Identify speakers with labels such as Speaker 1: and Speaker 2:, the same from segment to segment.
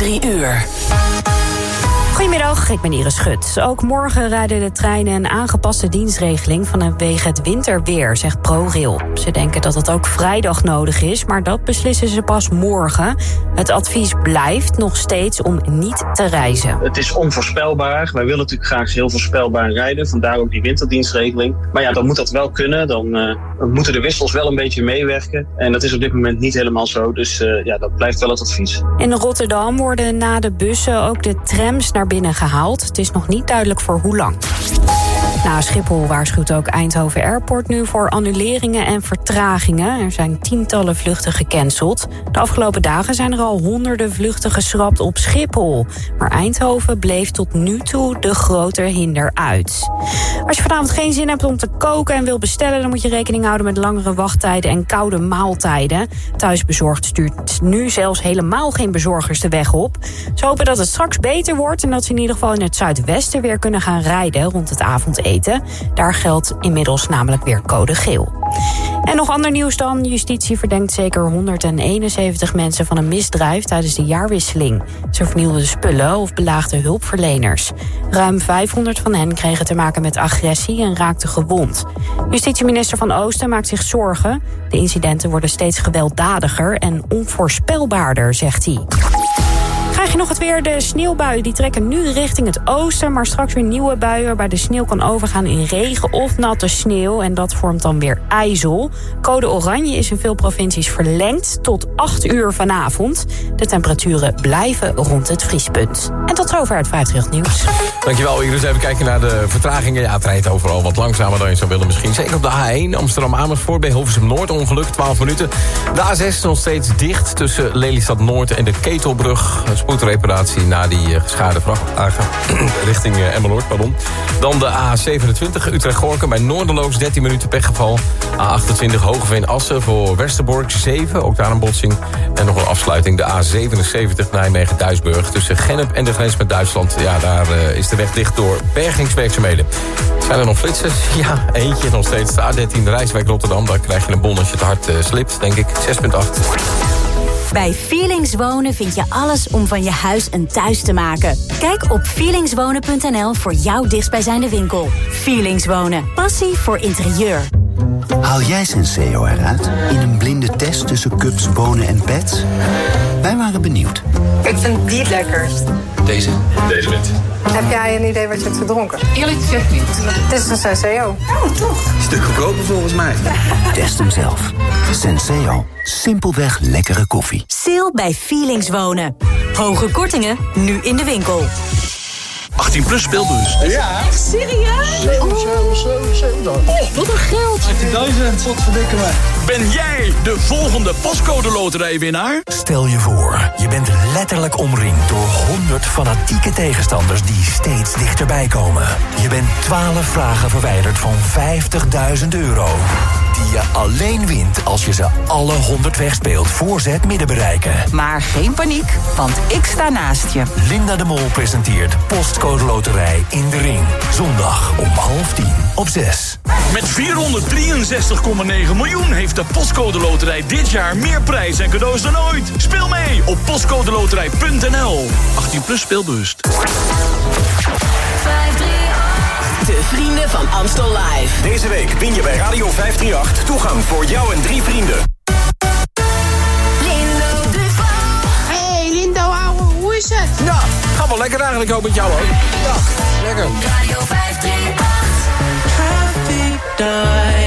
Speaker 1: Drie uur.
Speaker 2: Goedemiddag, ik ben Iris Schut. Ook morgen rijden de treinen een aangepaste dienstregeling vanwege het winterweer, zegt ProRail. Ze denken dat het ook vrijdag nodig is, maar dat beslissen ze pas morgen. Het advies blijft nog steeds om niet te reizen.
Speaker 3: Het is onvoorspelbaar. Wij willen natuurlijk graag heel voorspelbaar rijden, vandaar ook die winterdienstregeling. Maar ja, dan moet dat wel kunnen. Dan uh, moeten de wissels wel een beetje meewerken. En dat is op dit moment niet helemaal zo. Dus uh, ja, dat blijft wel het advies.
Speaker 2: In Rotterdam worden na de bussen ook de trams naar binnen gehaald. Het is nog niet duidelijk voor hoe lang. Nou, Schiphol waarschuwt ook Eindhoven Airport nu voor annuleringen en vertragingen. Er zijn tientallen vluchten gecanceld. De afgelopen dagen zijn er al honderden vluchten geschrapt op Schiphol. Maar Eindhoven bleef tot nu toe de grote hinder uit. Als je vanavond geen zin hebt om te koken en wil bestellen... dan moet je rekening houden met langere wachttijden en koude maaltijden. Thuisbezorgd stuurt nu zelfs helemaal geen bezorgers de weg op. Ze hopen dat het straks beter wordt... en dat ze in ieder geval in het zuidwesten weer kunnen gaan rijden rond het avondeten. Daar geldt inmiddels namelijk weer code geel. En nog ander nieuws dan. Justitie verdenkt zeker 171 mensen van een misdrijf tijdens de jaarwisseling. Ze vernielden spullen of belaagden hulpverleners. Ruim 500 van hen kregen te maken met agressie en raakten gewond. Justitieminister Van Oosten maakt zich zorgen. De incidenten worden steeds gewelddadiger en onvoorspelbaarder, zegt hij. Krijg je nog het weer. De sneeuwbuien die trekken nu richting het oosten... maar straks weer nieuwe buien waarbij de sneeuw kan overgaan in regen of natte sneeuw. En dat vormt dan weer ijzel. Code oranje is in veel provincies verlengd tot 8 uur vanavond. De temperaturen blijven rond het vriespunt. En tot zover het 50 nieuws.
Speaker 4: Dankjewel Iris. Even kijken naar de vertragingen. Ja, het rijdt overal wat langzamer dan je zou willen misschien. Zeker op de A1 Amsterdam-Amersfoort bij Hilversum Noord ongeluk. 12 minuten. De A6 is nog steeds dicht tussen Lelystad Noord en de Ketelbrug spoedreparatie na die uh, geschade vrachtwagen richting uh, Emmeloord, pardon. Dan de A27 Utrecht-Gorkum bij Noorderloops 13 minuten pechgeval. A28 Hogeveen-Assen voor Westerbork 7, ook daar een botsing. En nog een afsluiting de A77 Nijmegen-Duisburg tussen Gennep en de grens met Duitsland. Ja, daar uh, is de weg dicht door bergingswerkzaamheden. Zijn er nog flitsers? Ja, eentje nog steeds. De A13 Rijswijk Rotterdam, daar krijg je een bon als je te hard slipt, denk ik. 6,8.
Speaker 5: Bij Feelings Wonen vind je alles om van je huis een thuis te maken. Kijk op feelingswonen.nl voor jouw dichtstbijzijnde winkel. Feelings Wonen. Passie voor interieur.
Speaker 6: Haal jij Senseo eruit in een blinde test tussen cups, bonen en pets? Wij waren benieuwd.
Speaker 7: Ik vind die het lekkerst.
Speaker 4: Deze? Deze wint.
Speaker 7: Heb jij een idee wat je hebt gedronken?
Speaker 8: Eerlijk gezegd niet.
Speaker 7: Het is een Senseo.
Speaker 8: Oh, toch?
Speaker 6: Stuk goedkoper volgens mij. Test hem zelf. Senseo. Simpelweg lekkere koffie.
Speaker 5: Sale bij Feelings Wonen. Hoge kortingen, nu in de winkel.
Speaker 9: 18 plus speelbus.
Speaker 8: Ja. Echt serieus?
Speaker 10: 7, 7, 7, 7.
Speaker 8: Oh, wat een geld.
Speaker 10: 18.000, wat verdikken me.
Speaker 9: Ben jij de volgende pascode loterijwinnaar?
Speaker 11: Stel je voor, je bent letterlijk omringd door 100 fanatieke tegenstanders die steeds dichterbij komen. Je bent 12 vragen verwijderd van 50.000 euro. Die je alleen wint als je ze alle 100 wegspeelt voor ze het midden bereiken.
Speaker 12: Maar geen paniek, want ik sta naast je.
Speaker 11: Linda de Mol presenteert Postcode Loterij in de Ring. Zondag om half tien op 6.
Speaker 9: Met 463,9 miljoen heeft de Postcode Loterij dit jaar meer prijs en cadeaus dan ooit. Speel mee op postcodeloterij.nl. 18 plus speelbewust.
Speaker 1: De vrienden van Amstel Live.
Speaker 13: Deze week win je bij Radio 538 toegang voor jou en drie vrienden.
Speaker 14: Lindo Duval.
Speaker 15: Hey Lindo, ouwe, hoe is het?
Speaker 4: Ja, gaat wel lekker eigenlijk ook met jou hoor. Ja, lekker.
Speaker 14: Radio 538.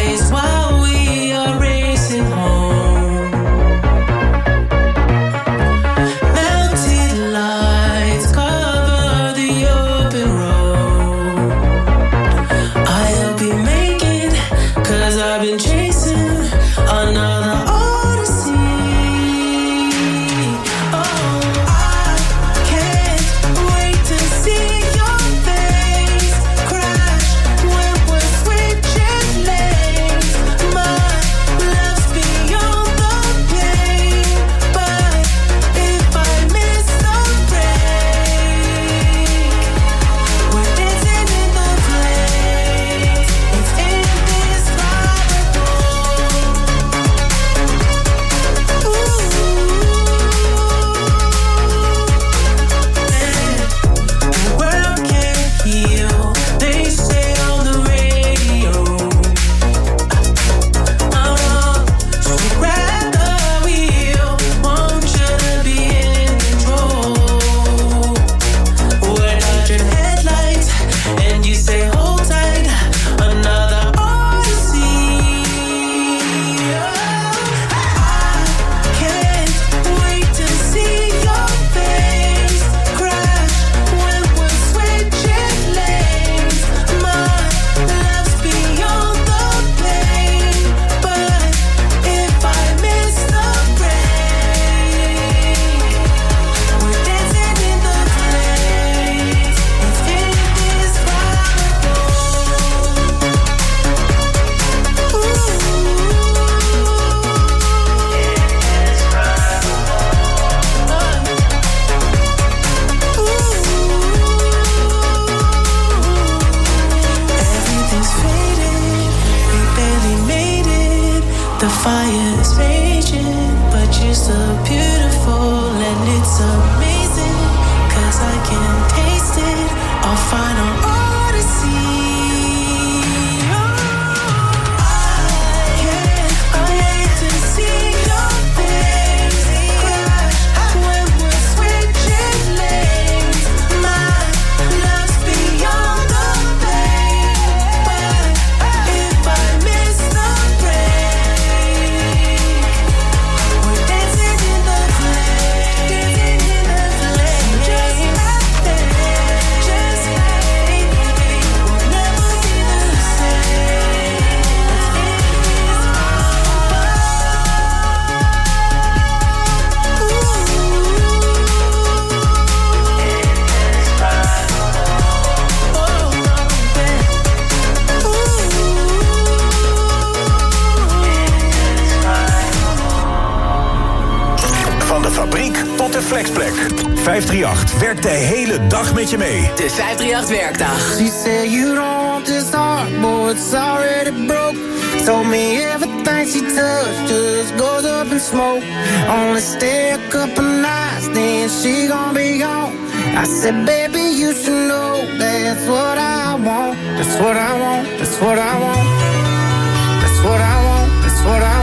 Speaker 13: met mee.
Speaker 1: De 538 Werkdag.
Speaker 15: She said you don't want this heart, boy, it's already broke. Told me everything she touched just goes up in smoke. Only stay a couple nights, then she gonna be gone. I said, baby, you should know that's what I want. That's what I want. That's what I want. That's what I want. That's what I want.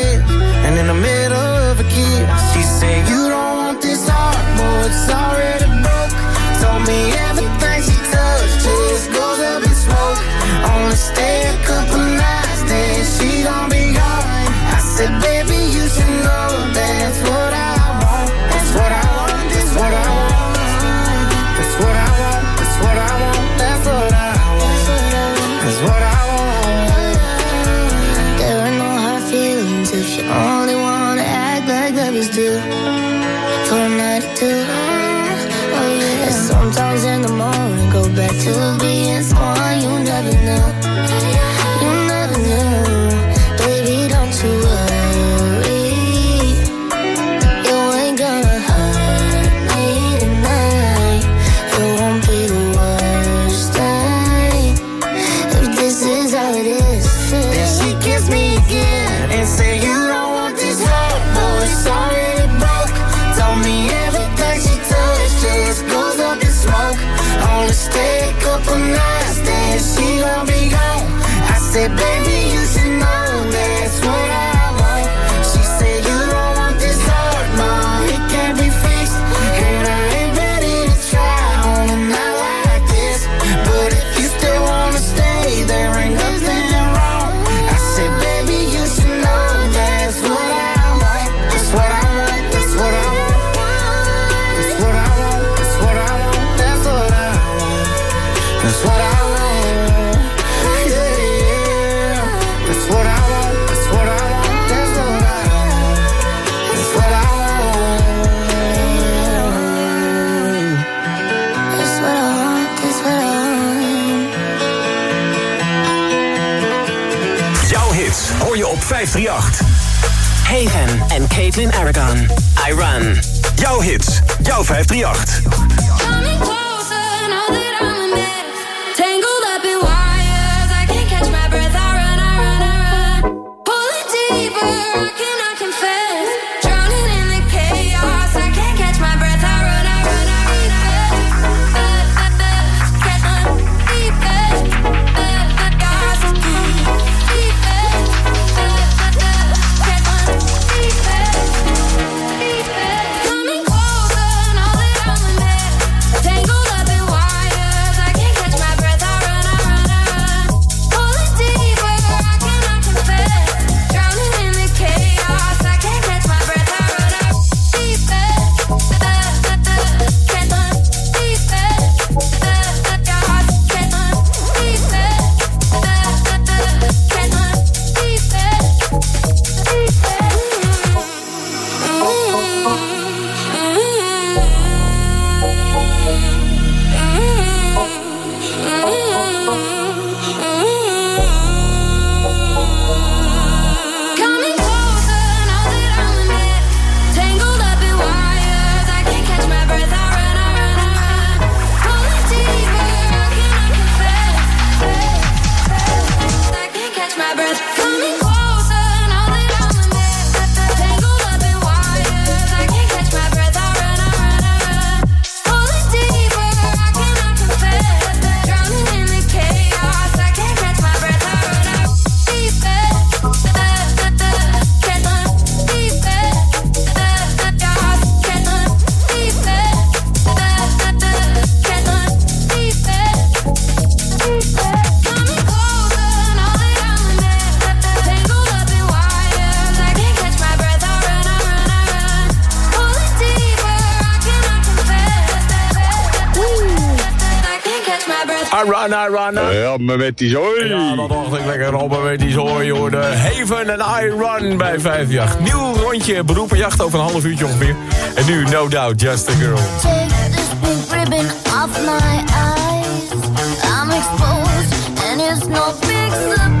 Speaker 1: Haven en Caitlin Aragon. I Run.
Speaker 13: Jouw hits, jouw 538.
Speaker 16: rammen met die zooi.
Speaker 4: Ja, dat dacht ik lekker rammen met die zooi, hoor. De Haven en I Run bij 5 Nieuw rondje beroepenjacht over een half uurtje ongeveer. En nu No Doubt, Just a Girl.
Speaker 17: Take this pink ribbon off my eyes. I'm exposed and it's no big surprise.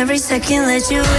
Speaker 18: every second that
Speaker 15: you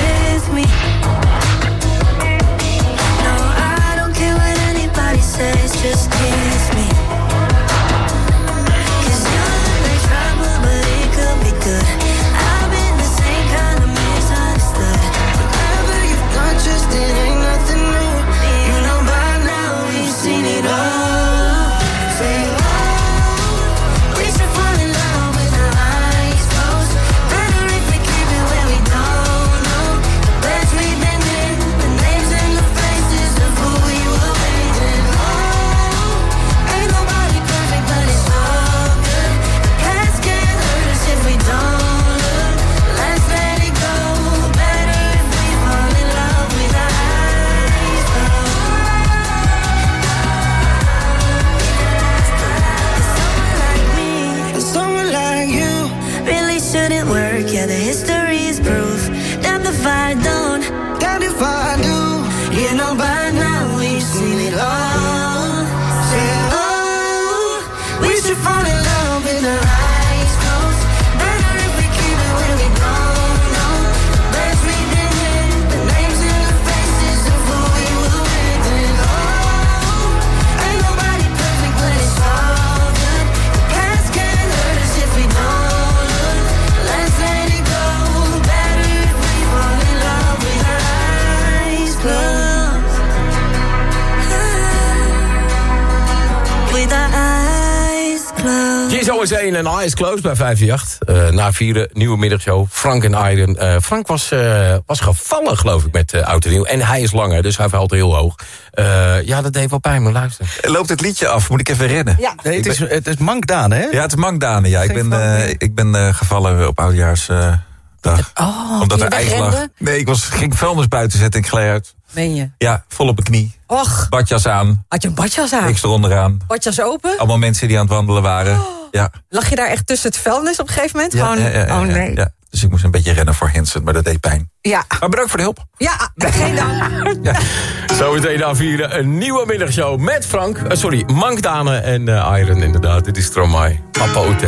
Speaker 4: en Eyes Closed bij 538. Eh na vierde nieuwe middagshow. Frank en Iron. Eh, Frank was, eh, was gevallen, geloof ik, met uh, Oud en Nieuw. En hij is langer, dus hij valt heel hoog. Eh, ja, dat deed wel pijn, maar luister.
Speaker 19: Loopt het liedje af? Moet ik even rennen?
Speaker 16: Ja.
Speaker 20: Nee, het is, het is Mankdaan, hè?
Speaker 19: Ja, het is Mankdanen. Ja. Ik ben, eh, ik ben eh, gevallen op oudjaarsdag.
Speaker 21: Oh,
Speaker 19: Omdat er ijs lag. Nee, ik was, ging vuilnis buiten zetten en ik gleed uit.
Speaker 16: Meen je?
Speaker 19: Ja, vol op mijn knie.
Speaker 16: Och,
Speaker 19: Badjas aan.
Speaker 16: had je een badjas aan?
Speaker 19: Ik stond onderaan.
Speaker 16: Badjas open?
Speaker 19: Allemaal mensen die aan het wandelen waren. Ja.
Speaker 16: Lag je daar echt tussen het vuilnis op een gegeven moment?
Speaker 19: Ja,
Speaker 16: Gewoon,
Speaker 19: ja, ja, ja,
Speaker 16: oh
Speaker 19: ja,
Speaker 16: nee.
Speaker 19: ja. Dus ik moest een beetje rennen voor Hansen, maar dat deed pijn.
Speaker 16: Ja,
Speaker 19: Maar bedankt voor de hulp.
Speaker 16: ja geen dank.
Speaker 4: Zometeen na vierde een nieuwe middagshow met Frank. eh, sorry, Mank Dane en eh, Iron inderdaad. Dit is Stromae. Papa Ote.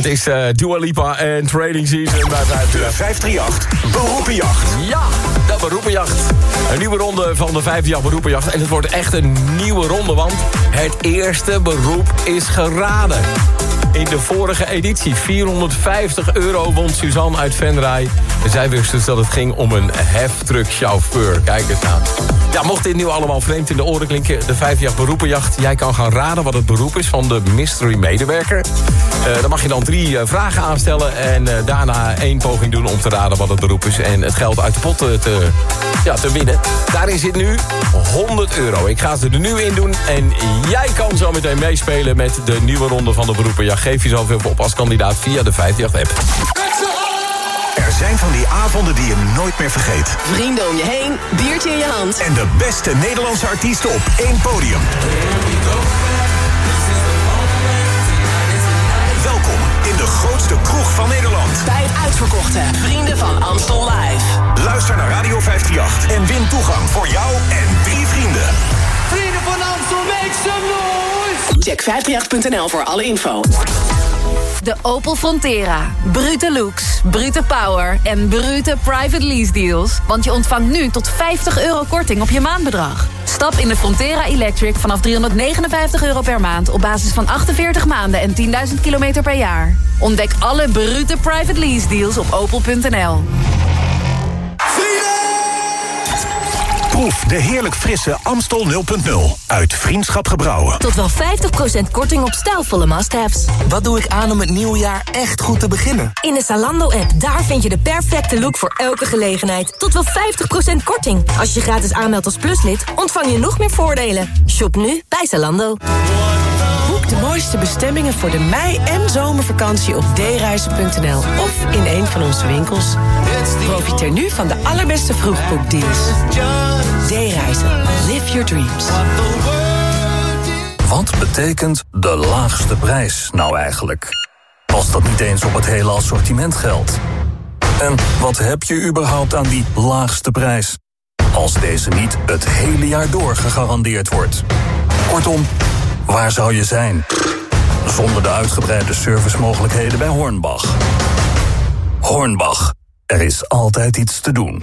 Speaker 4: Het is Dua Lipa en Trading Season bij
Speaker 13: 538 Beroepenjacht.
Speaker 4: Ja, de beroepenjacht. Een nieuwe ronde van de 538 beroepenjacht. En het wordt echt een nieuwe ronde, want het eerste beroep is geraden. In de vorige editie 450 euro won Suzanne uit Venray. En zij wist dus dat het ging om een heftruckchauffeur. Kijk eens aan. Ja, mocht dit nu allemaal vreemd in de oren klinken... de 538 beroepenjacht. Jij kan gaan raden wat het beroep is van de mystery medewerker. Eh, dan mag je dan drie eh, vragen aanstellen... en eh, daarna één poging doen om te raden wat het beroep is... en het geld uit de pot te, te, ja, te winnen. Daarin zit nu 100 euro. Ik ga ze er nu in doen en jij kan zo meteen meespelen... met de nieuwe ronde van de beroepenjacht. Geef jezelf even op als kandidaat via de 538-app.
Speaker 13: Er zijn van die avonden die je nooit meer vergeet.
Speaker 1: Vrienden om je heen, biertje in je hand.
Speaker 13: En de beste Nederlandse artiesten op één podium. Welkom in de grootste kroeg van Nederland.
Speaker 1: Bij het uitverkochte Vrienden van Amstel Live.
Speaker 13: Luister naar Radio 538 en win toegang voor jou en drie vrienden.
Speaker 18: Vrienden van Amstel, make some noise!
Speaker 1: Check 538.nl voor alle info.
Speaker 22: De Opel Frontera. Brute looks, brute power en brute private lease deals. Want je ontvangt nu tot 50 euro korting op je maandbedrag. Stap in de Frontera Electric vanaf 359 euro per maand... op basis van 48 maanden en 10.000 kilometer per jaar. Ontdek alle brute private lease deals op opel.nl.
Speaker 13: Proef de heerlijk frisse Amstel 0.0 uit Vriendschap Gebrouwen.
Speaker 23: Tot wel 50% korting op stijlvolle must-haves.
Speaker 24: Wat doe ik aan om het nieuwe jaar echt goed te beginnen?
Speaker 23: In de Zalando-app, daar vind je de perfecte look voor elke gelegenheid. Tot wel 50% korting. Als je je gratis aanmeldt als pluslid, ontvang je nog meer voordelen. Shop nu bij Zalando.
Speaker 25: Mooiste bestemmingen voor de mei- en zomervakantie op dereizen.nl of in een van onze winkels. Profiteer nu van de allerbeste vroegboekdeals. D-reizen. Live your dreams.
Speaker 11: Wat betekent de laagste prijs nou eigenlijk? Als dat niet eens op het hele assortiment geldt. En wat heb je überhaupt aan die laagste prijs? Als deze niet het hele jaar door gegarandeerd wordt. Kortom, waar zou je zijn? Zonder de uitgebreide servicemogelijkheden bij Hornbach. Hornbach, er is altijd iets te doen.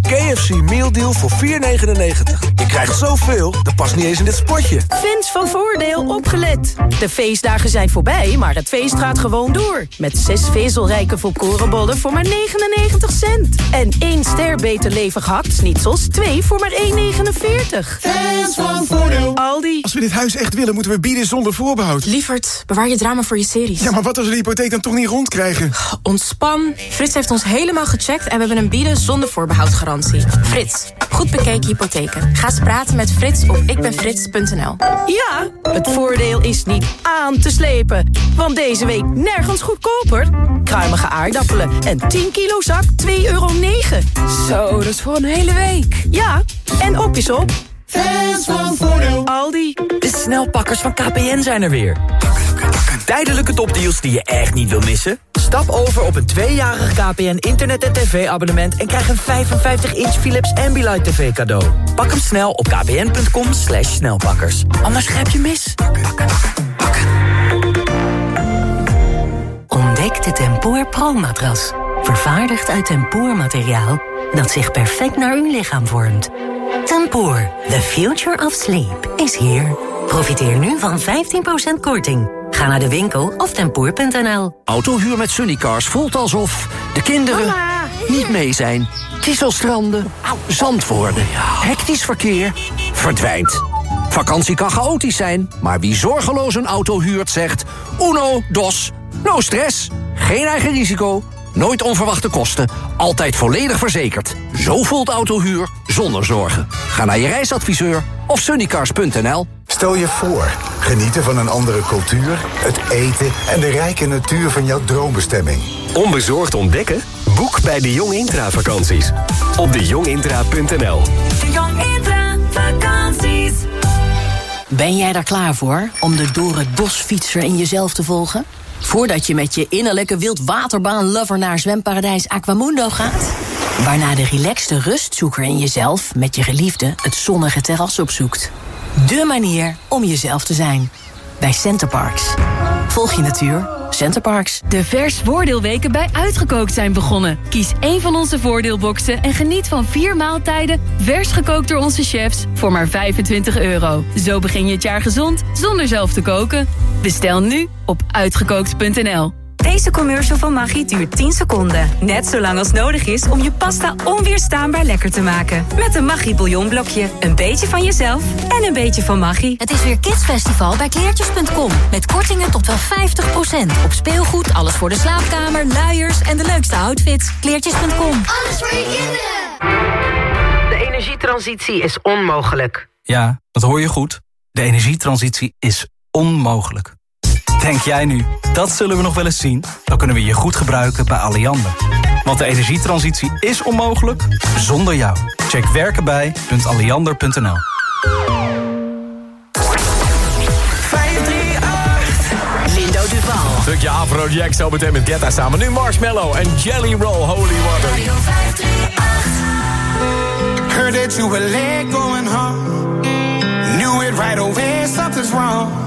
Speaker 24: De KFC Meal Deal voor 4,99. Je krijgt zoveel, dat past niet eens in dit spotje.
Speaker 25: Fans van Voordeel opgelet. De feestdagen zijn voorbij, maar het feest gaat gewoon door. Met zes vezelrijke volkorenbollen voor maar 99 cent. En één ster beter levig hakt-snitsels, twee voor maar 1,49.
Speaker 18: Fans van Voordeel.
Speaker 25: Aldi.
Speaker 26: Als we dit huis echt willen, moeten we bieden zonder voorbehoud.
Speaker 27: Lievert, bewaar je drama voor je series.
Speaker 26: Ja, maar wat als we de hypotheek dan toch niet rondkrijgen?
Speaker 27: Ontspan. Frits heeft ons helemaal gecheckt en we hebben een bieden zonder Frits, goed bekeken hypotheken. Ga eens praten met Frits op ikbenfrits.nl.
Speaker 25: Ja, het voordeel is niet aan te slepen. Want deze week nergens goedkoper. Kruimige aardappelen en 10 kilo zak 2,9 euro.
Speaker 27: Zo, dat is voor een hele week.
Speaker 25: Ja, en op is op.
Speaker 18: Fans van Voordeel.
Speaker 25: Aldi.
Speaker 28: De snelpakkers van KPN zijn er weer.
Speaker 29: Tijdelijke topdeals die je echt niet wil missen? Stap over op een tweejarig KPN internet- en tv-abonnement... en krijg een 55-inch Philips Ambilight TV cadeau. Pak hem snel op kpn.com slash snelpakkers. Anders grijp je mis.
Speaker 30: Ontdek de Tempoor Pro-matras. Vervaardigd uit tempoormateriaal dat zich perfect naar uw lichaam vormt. Tempoor, the future of sleep, is here. Profiteer nu van 15% korting. Ga naar de winkel of tempoor.nl.
Speaker 19: Autohuur met Sunnycars voelt alsof de kinderen niet mee zijn. Kieselstranden, zandwoorden, hectisch verkeer, verdwijnt. Vakantie kan chaotisch zijn, maar wie zorgeloos een auto huurt zegt... Uno, dos, no stress, geen eigen risico, nooit onverwachte kosten... altijd volledig verzekerd. Zo voelt autohuur zonder zorgen. Ga naar je reisadviseur of sunnycars.nl.
Speaker 31: Stel je voor, genieten van een andere cultuur, het eten en de rijke natuur van jouw droombestemming.
Speaker 32: Onbezorgd ontdekken? Boek bij de Jong Intra vakanties. Op dejongintra.nl
Speaker 23: De Jong Intra vakanties.
Speaker 33: Ben jij daar klaar voor om de door het bos fietser in jezelf te volgen? Voordat je met je innerlijke wildwaterbaan-lover naar zwemparadijs Aquamundo gaat? Waarna de relaxte rustzoeker in jezelf met je geliefde het zonnige terras opzoekt. De manier om jezelf te zijn. Bij Centerparks. Volg je natuur. Centerparks.
Speaker 22: De vers voordeelweken bij Uitgekookt zijn begonnen. Kies één van onze voordeelboxen en geniet van vier maaltijden... vers gekookt door onze chefs voor maar 25 euro. Zo begin je het jaar gezond zonder zelf te koken. Bestel nu op uitgekookt.nl.
Speaker 2: Deze commercial van Maggi duurt 10 seconden. Net zo lang als nodig is om je pasta onweerstaanbaar lekker te maken. Met een Maggi bouillonblokje. Een beetje van jezelf en een beetje van Maggi.
Speaker 23: Het is weer Kidsfestival bij kleertjes.com. Met kortingen tot wel 50%. Op speelgoed, alles voor de slaapkamer, luiers en de leukste outfits. Kleertjes.com.
Speaker 18: Alles voor je kinderen.
Speaker 28: De energietransitie is onmogelijk.
Speaker 34: Ja, dat hoor je goed. De energietransitie is onmogelijk. Denk jij nu, dat zullen we nog wel eens zien? Dan kunnen we je goed gebruiken bij Alliander. Want de energietransitie is onmogelijk zonder jou. Check werkenbij.alliander.nl
Speaker 1: Lindo Duval.
Speaker 4: Stukje Afrojack zo meteen met Getta samen. Nu Marshmallow en Jelly Roll Holy Water.
Speaker 15: Heard that you were late going home. Knew it right away, something's wrong.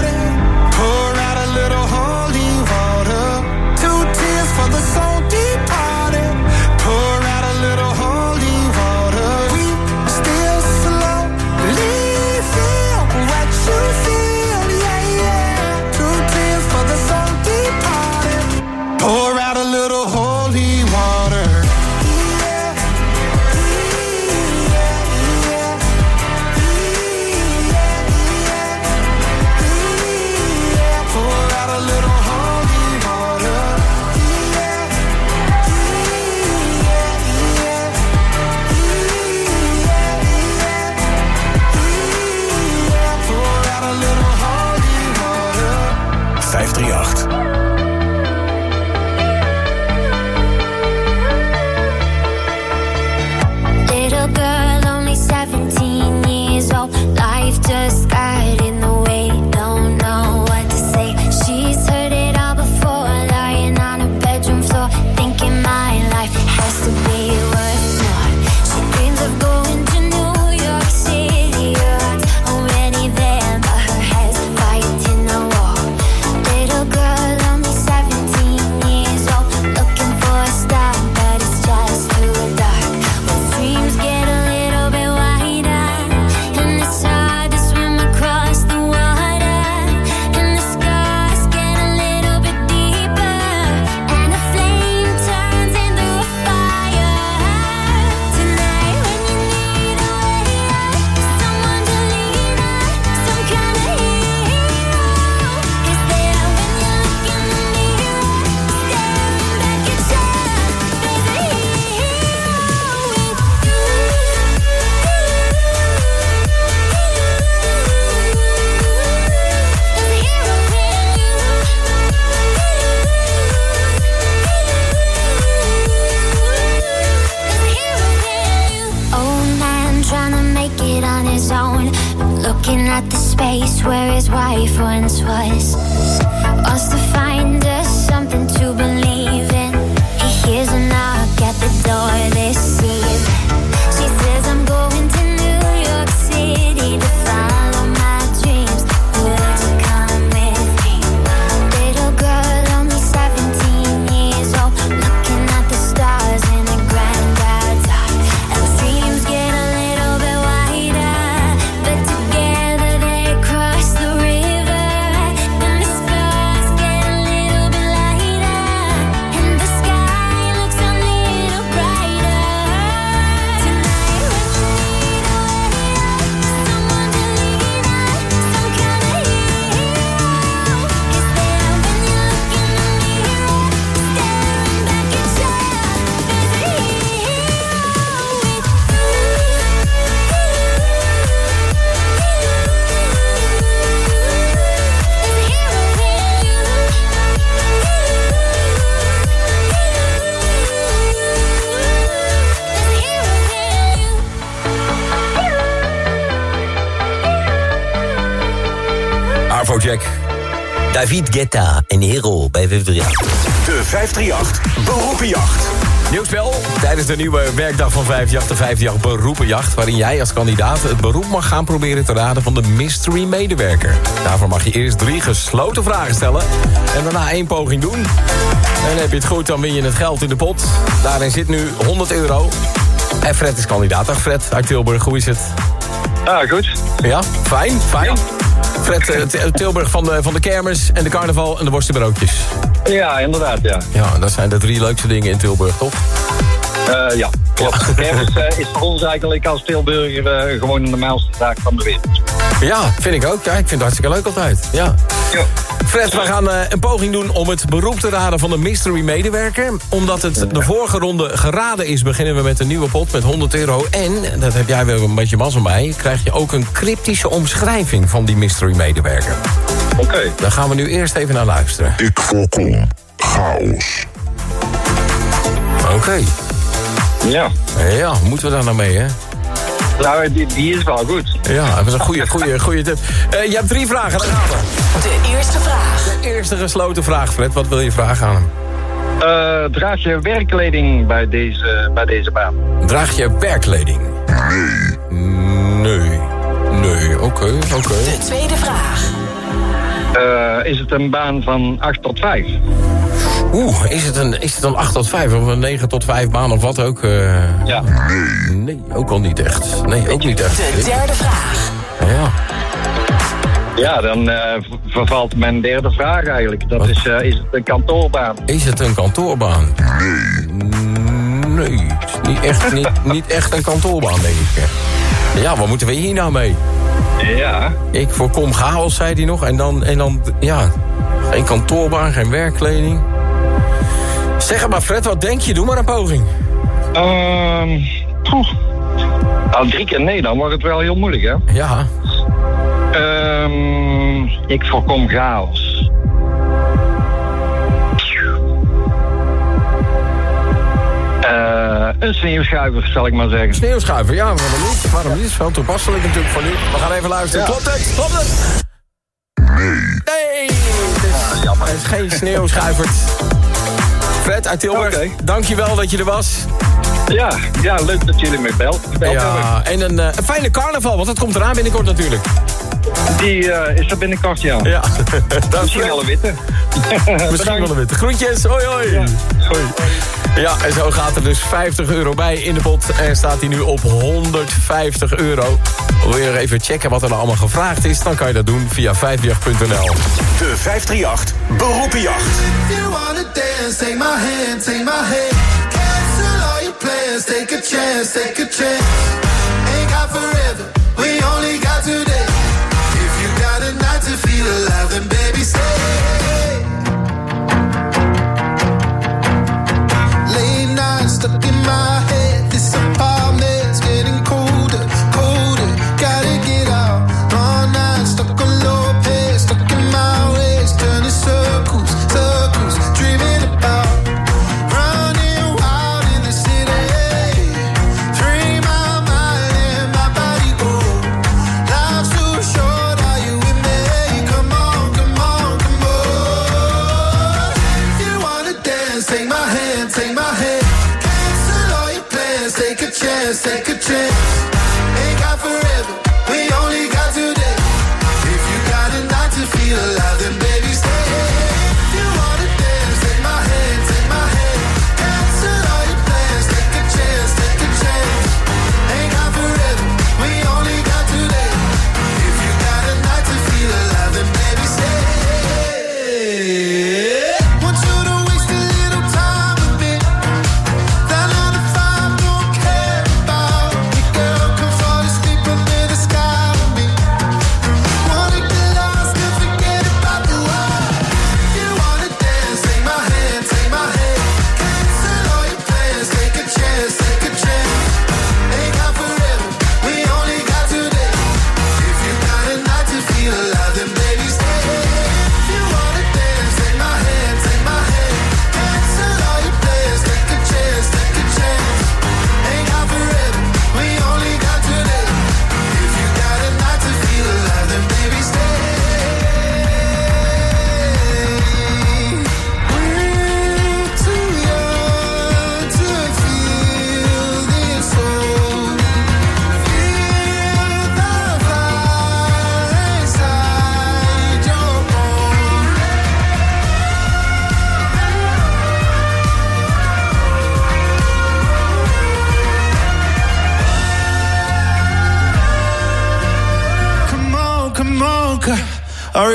Speaker 35: David Guetta, een hero bij 538.
Speaker 32: De 538 Beroepenjacht.
Speaker 4: Nieuwspel tijdens de nieuwe werkdag van 538, de 538 Beroepenjacht... waarin jij als kandidaat het beroep mag gaan proberen te raden van de mystery medewerker. Daarvoor mag je eerst drie gesloten vragen stellen en daarna één poging doen. En heb je het goed, dan win je het geld in de pot. Daarin zit nu 100 euro. En Fred is kandidaat. Dag Fred, uit Tilburg, hoe is het?
Speaker 36: Ah, goed.
Speaker 4: Ja, fijn, fijn. Eh, Tilburg van de, van de kermis en de carnaval en de worstenbroodjes.
Speaker 36: Ja, inderdaad, ja.
Speaker 4: Ja, dat zijn de drie leukste dingen in Tilburg, toch?
Speaker 36: Eh, ja, klopt. De kermis eh, is voor ons eigenlijk als Tilburger gewoon de normaalste zaak van de wereld.
Speaker 4: Ja, vind ik ook. Ja, ik vind het hartstikke leuk altijd. Ja. Fred, we gaan eh, een poging doen om het beroep te raden van de mystery medewerker. Omdat het de vorige ronde geraden is, beginnen we met een nieuwe pot met 100 euro. En, dat heb jij wel een beetje mazzel bij, krijg je ook een cryptische omschrijving van die mystery medewerker.
Speaker 36: Oké.
Speaker 4: Daar gaan we nu eerst even naar luisteren.
Speaker 37: Ik voorkom chaos.
Speaker 4: Oké.
Speaker 36: Ja.
Speaker 4: Ja, moeten we daar nou mee, hè?
Speaker 36: Nou, die, die is wel goed.
Speaker 4: Ja, dat is een goede, goede, goede tip. Eh, je hebt drie vragen, daar gaan we.
Speaker 1: De eerste vraag.
Speaker 4: De eerste gesloten vraag, Fred. Wat wil je vragen aan hem?
Speaker 36: Eh, draag je werkkleding bij deze, bij deze baan?
Speaker 4: Draag je werkkleding? Nee. Nee. Nee, oké, oké.
Speaker 1: De tweede vraag.
Speaker 36: Eh, is het een baan van 8 tot 5?
Speaker 4: Oeh, is het, een, is het een 8 tot 5 of een 9 tot 5 baan of wat ook? eh?
Speaker 36: Ja.
Speaker 4: Nee. Nee, ook al niet echt. Nee, ook niet echt.
Speaker 1: De derde vraag.
Speaker 4: Ja.
Speaker 36: Ja, dan eh, vervalt mijn derde vraag eigenlijk. Dat is, eh, is het een kantoorbaan?
Speaker 4: Is het een kantoorbaan? Nee. Nee, het is niet echt, niet, niet echt een kantoorbaan, denk ik. Ja, wat moeten we hier nou mee?
Speaker 36: Ja.
Speaker 4: Ik voorkom chaos, zei hij nog. En dan, en dan, ja, geen kantoorbaan, geen werkkleding. Zeg het maar, Fred, wat denk je? Doe maar een poging.
Speaker 36: Ehm poeh. Nou, drie keer nee, dan wordt het wel heel moeilijk, hè?
Speaker 4: Ja.
Speaker 36: Ehm, ik voorkom chaos. Eh, een sneeuwschuiver, zal ik maar zeggen.
Speaker 4: Sneeuwschuiver, ja, waarom niet? Waarom niet? Wel toepasselijk natuurlijk voor nu. We gaan even luisteren.
Speaker 36: Ja.
Speaker 4: Klopt het? Klopt het? Nee! Het is, het is geen sneeuwschuiver. Fred uit Tilburg, dankjewel dat je er was.
Speaker 36: Ja, ja, leuk dat jullie me belt.
Speaker 4: Ja, en een, eh, een fijne carnaval, want dat komt eraan binnenkort natuurlijk.
Speaker 36: Die eh, is er binnenkort, ja.
Speaker 4: Ja,
Speaker 36: Misschien wel een witte.
Speaker 4: Misschien wel een witte. Groetjes, hoi hoi. hoi. Ja, en zo gaat er dus 50 euro bij in de pot. En staat hij nu op 150 euro. Wil je nog even checken wat er nou allemaal gevraagd is? Dan kan je dat doen via 538.nl.
Speaker 32: De 538 Beroepenjacht.
Speaker 18: If you wanna dance, take my hand, take my hand. Cancel all your plans, take a chance, take a chance. Ain't got forever, we only got today.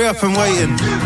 Speaker 14: I'm waiting.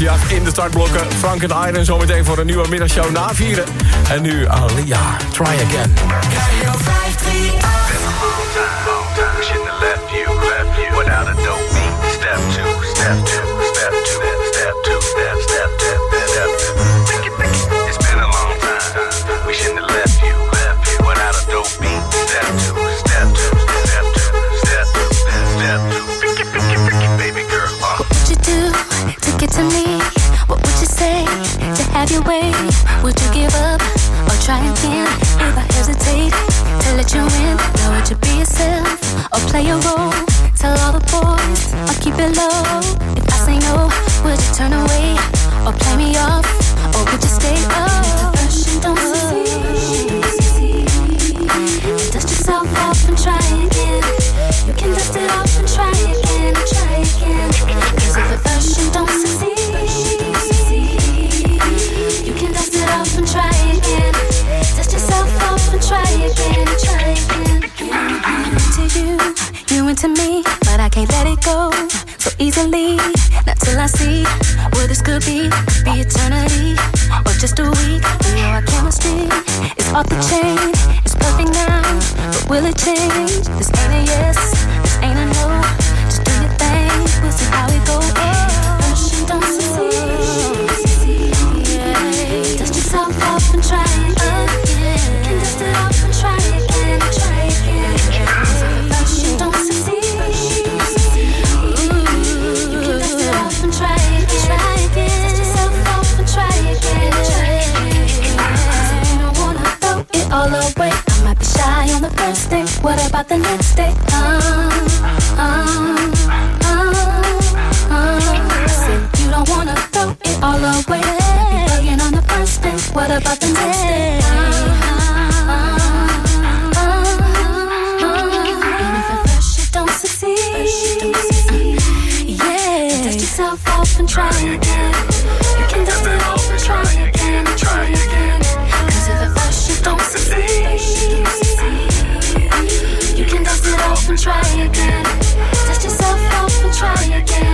Speaker 38: in
Speaker 4: de startblokken. Frank en Iron zometeen voor een nieuwe middagshow na vieren. En nu Alia, Try Again.
Speaker 38: to me your way? Would you give up or try again? If I hesitate to let you in, now would you be yourself or play a role? Tell all the boys or keep it low. If I say no, would you turn away or play me off? Or would you stay up? Don't succeed, dust yourself off and try again. You can dust it off and try you into me, but I can't let it go so easily. Not till I see what this could be, be eternity or just a week. We know our chemistry is off the chain. It's perfect now, but will it change? This ain't a yes, this ain't a no. Just do your thing, we'll see how it goes. You don't succeed, dust yourself off and try first day. What about the next day? Um, um, um, um. I said you don't wanna throw it all away. Bugging on the first day. What about the next day? And if at first you don't succeed, yeah, dust yourself off and try again. And try again. Yourself off and try again,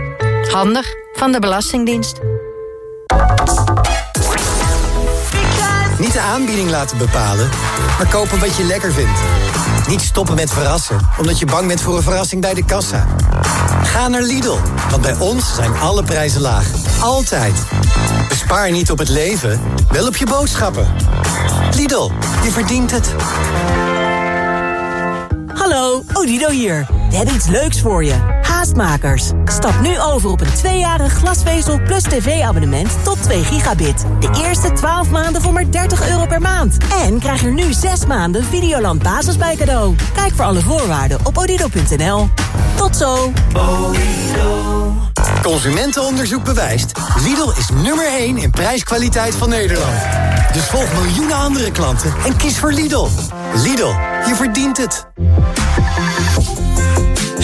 Speaker 25: Handig van de Belastingdienst.
Speaker 39: Niet de aanbieding laten bepalen, maar kopen wat je lekker vindt. Niet stoppen met verrassen, omdat je bang bent voor een verrassing bij de kassa. Ga naar Lidl, want bij ons zijn alle prijzen laag. Altijd. Bespaar niet op het leven, wel op je boodschappen. Lidl, je verdient het.
Speaker 40: Hallo, Odido hier. We hebben iets leuks voor je. Stap nu over op een tweejarig glasvezel plus tv-abonnement tot 2 gigabit. De eerste 12 maanden voor maar 30 euro per maand. En krijg er nu 6 maanden Videoland Basis bij cadeau. Kijk voor alle voorwaarden op odido.nl. Tot zo.
Speaker 39: Consumentenonderzoek bewijst. Lidl is nummer 1 in prijskwaliteit van Nederland. Dus volg miljoenen andere klanten en kies voor Lidl. Lidl, je verdient het.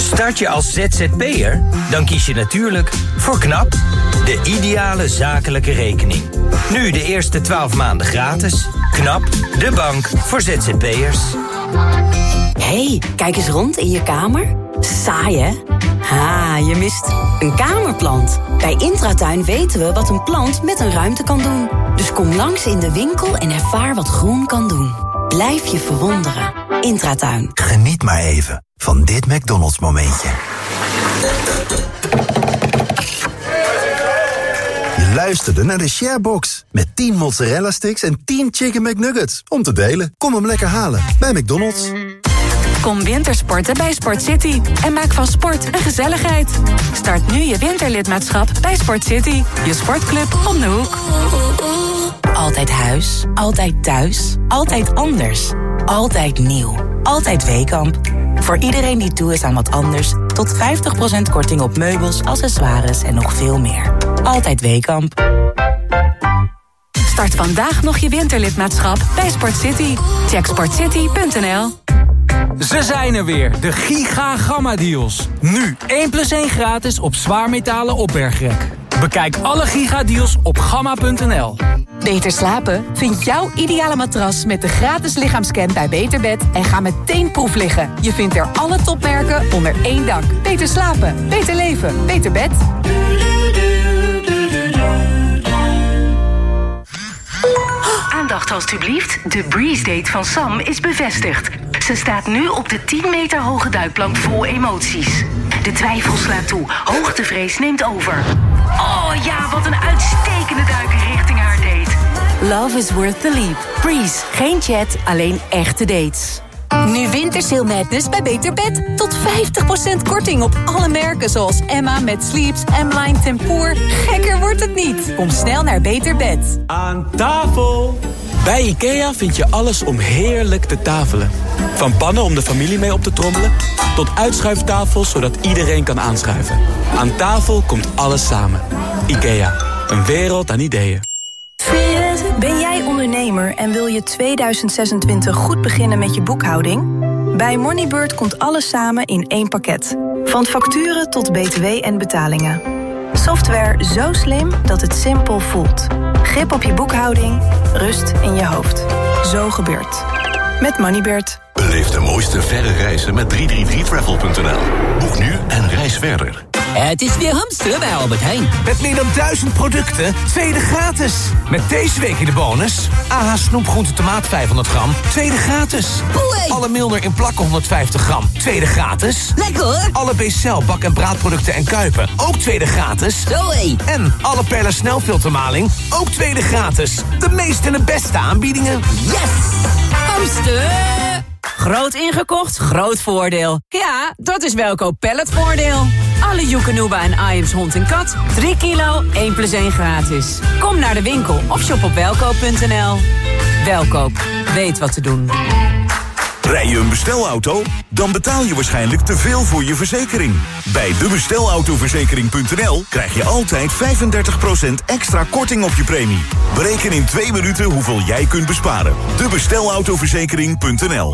Speaker 41: Start je als ZZP'er? Dan kies je natuurlijk voor KNAP, de ideale zakelijke rekening. Nu de eerste 12 maanden gratis. KNAP, de bank voor ZZP'ers.
Speaker 2: hey, kijk eens rond in je kamer. Saai, hè? Ha, je mist een kamerplant. Bij Intratuin weten we wat een plant met een ruimte kan doen. Dus kom langs in de winkel en ervaar wat groen kan doen. Blijf je verwonderen. Intratuin.
Speaker 42: Geniet maar even van dit McDonald's momentje. Je luisterde naar de Sharebox. Met 10 mozzarella sticks en 10 chicken McNuggets. Om te delen. Kom hem lekker halen bij McDonald's.
Speaker 22: Kom wintersporten bij Sport City en maak van sport een gezelligheid. Start nu je winterlidmaatschap bij Sport City, je sportclub om de hoek.
Speaker 43: Altijd huis, altijd thuis, altijd anders. Altijd nieuw, altijd Weekamp. Voor iedereen die toe is aan wat anders... tot 50% korting op meubels, accessoires en nog veel meer. Altijd Weekamp.
Speaker 22: Start vandaag nog je winterlidmaatschap bij Sport City. Check sportcity.nl
Speaker 44: Ze zijn er weer, de Giga Gamma Deals. Nu 1 plus 1 gratis op zwaarmetalen opbergrek. Bekijk alle Giga Deals op gamma.nl.
Speaker 22: Beter slapen? Vind jouw ideale matras met de gratis lichaamscan bij Beterbed en ga meteen proef liggen. Je vindt er alle topmerken onder één dak. Beter slapen, beter leven, beter bed.
Speaker 45: Aandacht alstublieft. De Breeze Date van Sam is bevestigd. Ze staat nu op de 10 meter hoge duikplank vol emoties. De twijfel slaat toe. Hoogtevrees neemt over. Oh ja, wat een uitstekende duik richting haar date.
Speaker 2: Love is worth the leap. Breeze, geen chat, alleen echte dates. Nu Wintersail Madness bij Beter Bed. Tot 50% korting op alle merken zoals Emma met Sleeps, M-Line Tempoor. Gekker wordt het niet. Kom snel naar Beter Bed.
Speaker 46: Aan tafel! Bij IKEA vind je alles om heerlijk te tafelen. Van pannen om de familie mee op te trommelen... tot uitschuiftafels zodat iedereen kan aanschuiven. Aan tafel komt alles samen. IKEA, een wereld aan ideeën.
Speaker 14: Ben jij ondernemer en wil je 2026 goed beginnen met je boekhouding? Bij Moneybird komt alles samen in één pakket. Van facturen tot btw en betalingen. Software zo slim dat het simpel voelt. Grip op je boekhouding, rust in je hoofd. Zo gebeurt.
Speaker 47: Met Moneybird.
Speaker 48: Beleef de mooiste verre reizen met 333travel.nl. Boek nu en reis verder.
Speaker 49: Het is weer hamsteren bij Albert Heijn.
Speaker 50: Met meer dan duizend producten, tweede gratis. Met deze week in de bonus... AH snoepgroente tomaat 500 gram, tweede gratis. Alle Milner in plakken 150 gram, tweede gratis.
Speaker 49: Lekker hoor.
Speaker 50: Alle Bcel bak- en braadproducten en kuipen, ook tweede gratis.
Speaker 49: Zoé.
Speaker 50: En alle Perla snelfiltermaling, ook tweede gratis. De meeste en de beste aanbiedingen.
Speaker 49: Yes! Hamster!
Speaker 51: Groot ingekocht, groot voordeel. Ja, dat is Welkoop Palletvoordeel. Alle Joekanuba en Iams hond en kat. 3 kilo, 1 plus 1 gratis. Kom naar de winkel of shop op welkoop.nl. Welkoop, weet wat te doen.
Speaker 13: Rij je een bestelauto? Dan betaal je waarschijnlijk te veel voor je verzekering. Bij debestelautoverzekering.nl krijg je altijd 35% extra korting op je premie. Bereken in twee minuten hoeveel jij kunt besparen. Debestelautoverzekering.nl